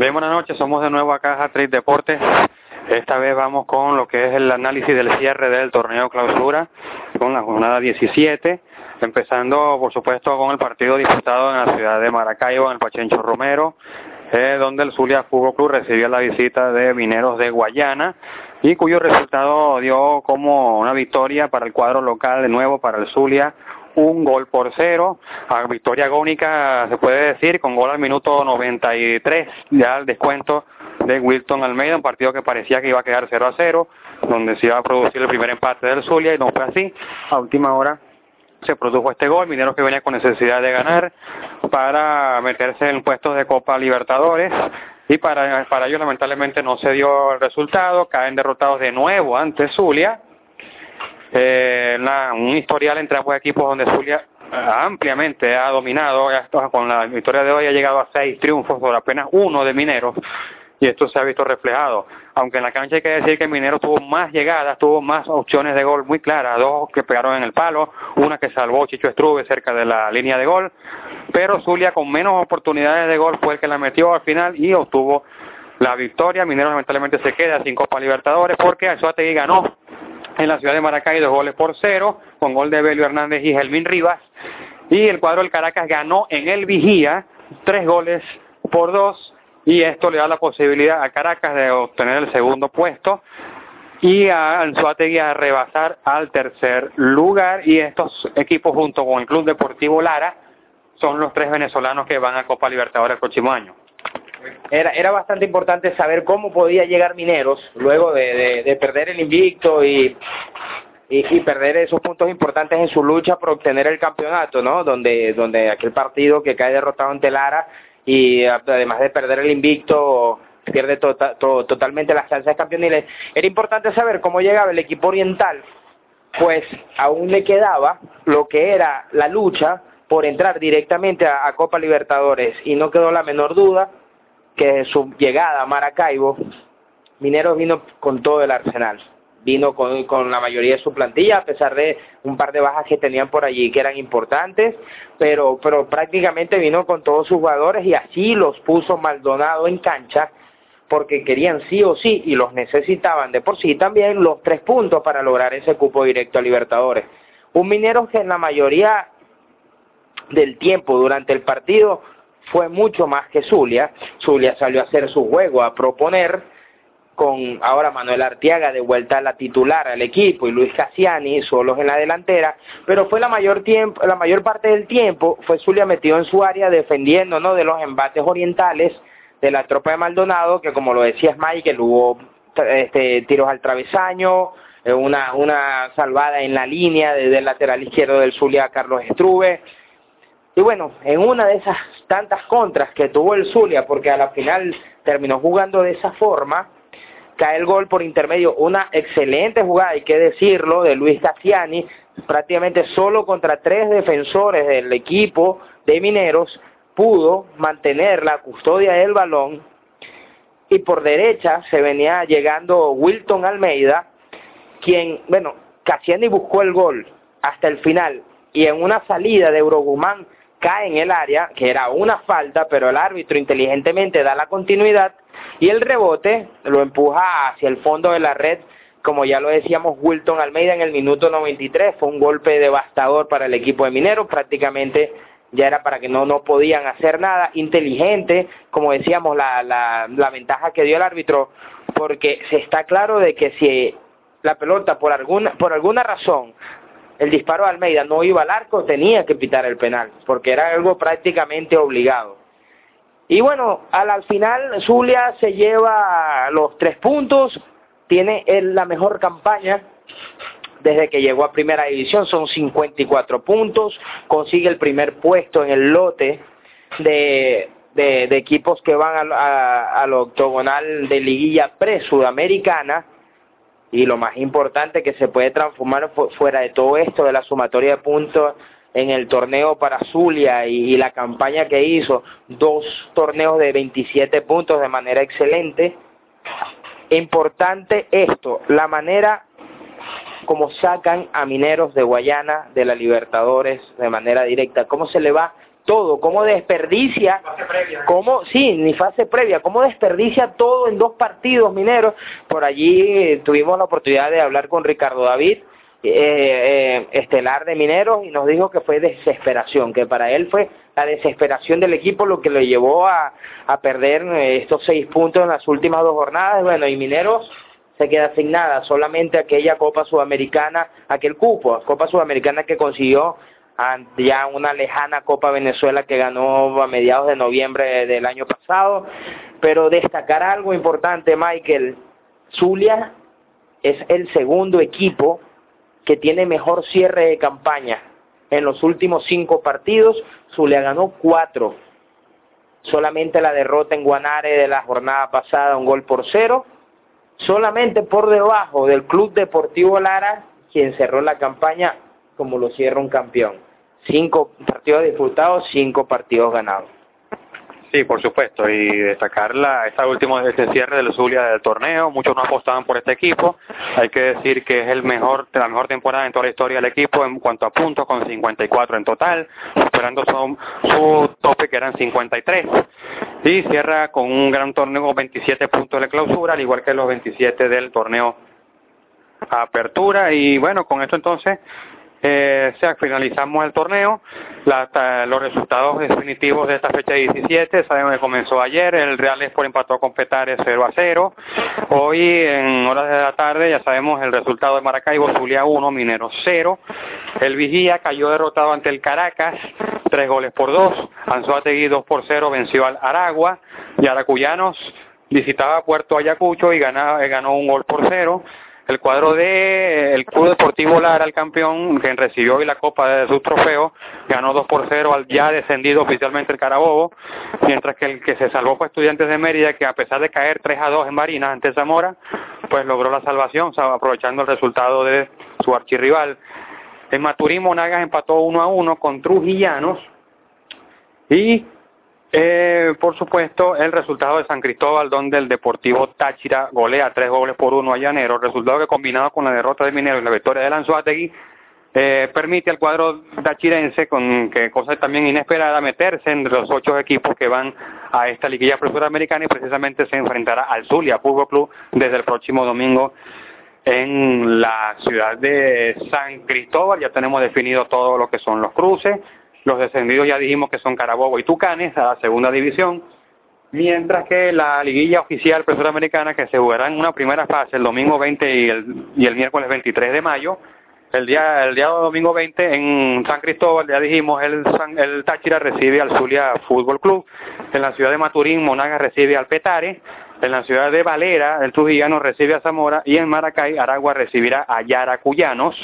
Bien, buenas noches. Somos de nuevo acá a Trade Deportes. Esta vez vamos con lo que es el análisis del cierre del torneo clausura, con la jornada 17, empezando por supuesto con el partido disputado en la ciudad de Maracaibo, en el Pachencho Romero, eh, donde el Zulia Fútbol Club recibió la visita de Mineros de Guayana y cuyo resultado dio como una victoria para el cuadro local de nuevo para el Zulia un gol por cero, a victoria agónica se puede decir, con gol al minuto 93, ya el descuento de Wilton Almeida, un partido que parecía que iba a quedar 0 a 0, donde se iba a producir el primer empate del Zulia y no fue así, a última hora se produjo este gol, Mineros que venía con necesidad de ganar para meterse en puestos de Copa Libertadores y para, para ellos lamentablemente no se dio el resultado, caen derrotados de nuevo ante Zulia, eh, un historial entre ambos equipos donde Zulia eh, ampliamente ha dominado, con la victoria de hoy ha llegado a seis triunfos por apenas uno de Mineros y esto se ha visto reflejado. Aunque en la cancha hay que decir que Minero tuvo más llegadas, tuvo más opciones de gol muy claras, dos que pegaron en el palo, una que salvó Chicho Estruve cerca de la línea de gol, pero Zulia con menos oportunidades de gol fue el que la metió al final y obtuvo la victoria. Minero lamentablemente se queda sin Copa Libertadores porque Azuategui ganó en la ciudad de Maracay dos goles por cero, con gol de Belio Hernández y Gelmin Rivas. Y el cuadro del Caracas ganó en el Vigía tres goles por dos y esto le da la posibilidad a Caracas de obtener el segundo puesto y a Anzuategui a rebasar al tercer lugar y estos equipos junto con el Club Deportivo Lara son los tres venezolanos que van a Copa Libertadores el próximo año. Era, era bastante importante saber cómo podía llegar Mineros luego de, de, perder el invicto y, y, perder esos puntos importantes en su lucha por obtener el campeonato, ¿no? Donde, donde aquel partido que cae derrotado ante Lara y además de perder el invicto pierde tota, totalmente las chances campeoniles. Era importante saber cómo llegaba el equipo oriental, pues aún le quedaba lo que era la lucha por entrar directamente a Copa Libertadores y no quedó la menor duda que su llegada a Maracaibo, Mineros vino con todo el arsenal vino con, con la mayoría de su plantilla, a pesar de un par de bajas que tenían por allí que eran importantes, pero, pero prácticamente vino con todos sus jugadores y así los puso Maldonado en cancha porque querían sí o sí y los necesitaban de por sí también los tres puntos para lograr ese cupo directo a Libertadores. Un minero que en la mayoría del tiempo durante el partido fue mucho más que Zulia. Zulia salió a hacer su juego, a proponer, con ahora Manuel Artiaga de vuelta a la titular al equipo y Luis Cassiani solos en la delantera, pero fue la mayor tiempo, la mayor parte del tiempo fue Zulia metido en su área defendiendo ¿no? de los embates orientales de la tropa de Maldonado, que como lo decía Michael, hubo este, tiros al travesaño, eh, una, una salvada en la línea desde el lateral izquierdo del Zulia Carlos Estruve. Y bueno, en una de esas tantas contras que tuvo el Zulia, porque a la final terminó jugando de esa forma, cae el gol por intermedio, una excelente jugada, hay que decirlo, de Luis Cassiani, prácticamente solo contra tres defensores del equipo de Mineros, pudo mantener la custodia del balón. Y por derecha se venía llegando Wilton Almeida, quien, bueno, Cassiani buscó el gol hasta el final. Y en una salida de Eurogumán cae en el área, que era una falta, pero el árbitro inteligentemente da la continuidad y el rebote lo empuja hacia el fondo de la red, como ya lo decíamos, Wilton Almeida en el minuto 93, fue un golpe devastador para el equipo de Mineros, prácticamente ya era para que no, no podían hacer nada, inteligente, como decíamos, la, la, la ventaja que dio el árbitro, porque se está claro de que si la pelota por alguna, por alguna razón el disparo de Almeida no iba al arco, tenía que pitar el penal, porque era algo prácticamente obligado. Y bueno, al, al final Zulia se lleva los tres puntos, tiene la mejor campaña desde que llegó a primera división, son 54 puntos, consigue el primer puesto en el lote de, equipos que van al octogonal de liguilla pre-sudamericana, y lo más importante que se puede transformar fuera de todo esto de la sumatoria de puntos en el torneo para Zulia y, la campaña que hizo, dos torneos de 27 puntos de manera excelente. Importante esto, la manera como sacan a Mineros de Guayana de la Libertadores de manera directa, cómo se le va todo, cómo desperdicia, cómo, sí, ni fase previa, cómo desperdicia todo en dos partidos mineros. Por allí tuvimos la oportunidad de hablar con Ricardo David, eh, eh, estelar de Mineros y nos dijo que fue desesperación, que para él fue la desesperación del equipo lo que lo llevó a, a perder eh, estos seis puntos en las últimas dos jornadas. Bueno, y Mineros se queda sin nada, solamente aquella Copa Sudamericana, aquel cupo, Copa Sudamericana que consiguió ya una lejana Copa Venezuela que ganó a mediados de noviembre del año pasado. Pero destacar algo importante, Michael, Zulia es el segundo equipo que tiene mejor cierre de campaña. En los últimos cinco partidos, Zulia ganó cuatro. Solamente la derrota en Guanare de la jornada pasada, un gol por cero. Solamente por debajo del Club Deportivo Lara, quien cerró la campaña como lo cierra un campeón. Cinco partidos disputados, cinco partidos ganados. Sí, por supuesto, y destacar la, esta última este cierre del Zulia del torneo, muchos no apostaban por este equipo, hay que decir que es el mejor, la mejor temporada en toda la historia del equipo en cuanto a puntos, con 54 en total, superando su, su tope que eran 53, y cierra con un gran torneo con 27 puntos de clausura, al igual que los 27 del torneo apertura, y bueno, con esto entonces eh, sea, finalizamos el torneo, los resultados definitivos de esta fecha 17, sabemos que comenzó ayer, el Real Sport empató con Petare 0 a 0, hoy en horas de la tarde ya sabemos el resultado de Maracaibo, Zulia 1, Minero 0, el Vigía cayó derrotado ante el Caracas, 3 goles por 2, Anzuategui 2 por 0 venció al Aragua, y Aracuyanos visitaba Puerto Ayacucho y ganaba, ganó un gol por 0, el cuadro de el Club Deportivo Lara, el campeón, que recibió hoy la copa de su trofeo, ganó 2 por 0 al ya descendido oficialmente el Carabobo, mientras que el que se salvó fue Estudiantes de Mérida, que a pesar de caer 3 a 2 en Marina ante Zamora, pues logró la salvación, aprovechando el resultado de su archirrival. En Maturín Monagas empató 1 a 1 con Trujillanos y eh, por supuesto, el resultado de San Cristóbal, donde el Deportivo Táchira golea tres goles por uno a Llanero, resultado que combinado con la derrota de Minero y la victoria de Lanzuategui, eh, permite al cuadro tachirense, con que cosa también inesperada, meterse entre los ocho equipos que van a esta liguilla americana y precisamente se enfrentará al Zulia Fútbol Club desde el próximo domingo en la ciudad de San Cristóbal. Ya tenemos definido todo lo que son los cruces, los descendidos ya dijimos que son Carabobo y Tucanes a la segunda división, mientras que la liguilla oficial profesora americana que se jugará en una primera fase el domingo 20 y el, miércoles 23 de mayo, el día el día domingo 20 en San Cristóbal, ya dijimos, el, el Táchira recibe al Zulia Fútbol Club, en la ciudad de Maturín Monaga recibe al Petare, en la ciudad de Valera el Trujillano recibe a Zamora y en Maracay Aragua recibirá a Yaracuyanos.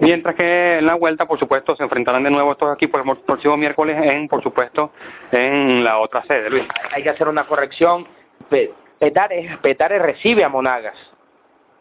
Mientras que en la vuelta, por supuesto, se enfrentarán de nuevo estos equipos el próximo miércoles en, por supuesto, en la otra sede, Luis. Hay que hacer una corrección. Petare, Petare recibe a Monagas.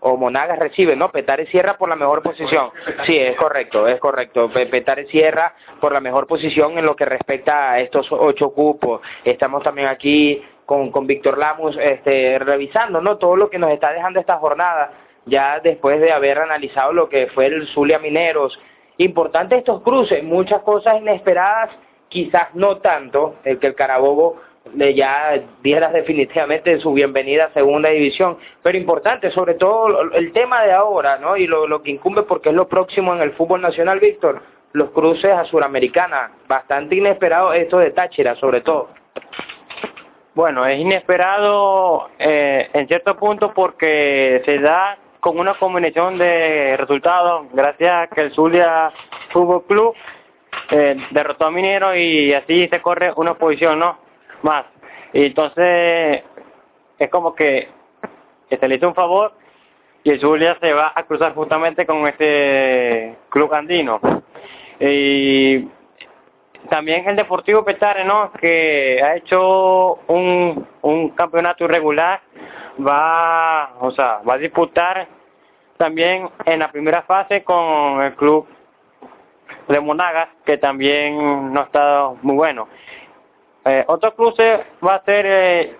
O Monagas recibe, ¿no? Petare cierra por la mejor posición. Sí, es correcto, es correcto. Petare cierra por la mejor posición en lo que respecta a estos ocho cupos. Estamos también aquí con, con Víctor Lamus este, revisando, ¿no? Todo lo que nos está dejando esta jornada ya después de haber analizado lo que fue el Zulia Mineros. Importante estos cruces, muchas cosas inesperadas, quizás no tanto, el que el Carabobo le ya diera definitivamente su bienvenida a segunda división, pero importante, sobre todo el tema de ahora, ¿no? Y lo, que incumbe porque es lo próximo en el fútbol nacional, Víctor, los cruces a Suramericana, bastante inesperado esto de Táchira, sobre todo. Bueno, es inesperado eh, en cierto punto porque se da con una combinación de resultados, gracias a que el Zulia Fútbol Club eh, derrotó a Minero y así se corre una posición. Más. Y entonces es como que, se le hizo un favor y el Zulia se va a cruzar justamente con este club andino. Y también el Deportivo Petare, ¿no? Que ha hecho un, un campeonato irregular va, o sea, va a disputar también en la primera fase con el club de Monagas, que también no ha estado muy bueno. Eh, otro cruce va a ser eh,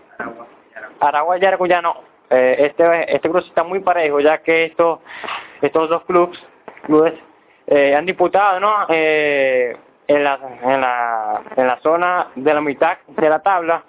Aragua y Araguyano. Eh, este, este cruce está muy parejo, ya que estos, estos dos clubes, clubes han disputado ¿no? En la, en la, en la zona de la mitad de la tabla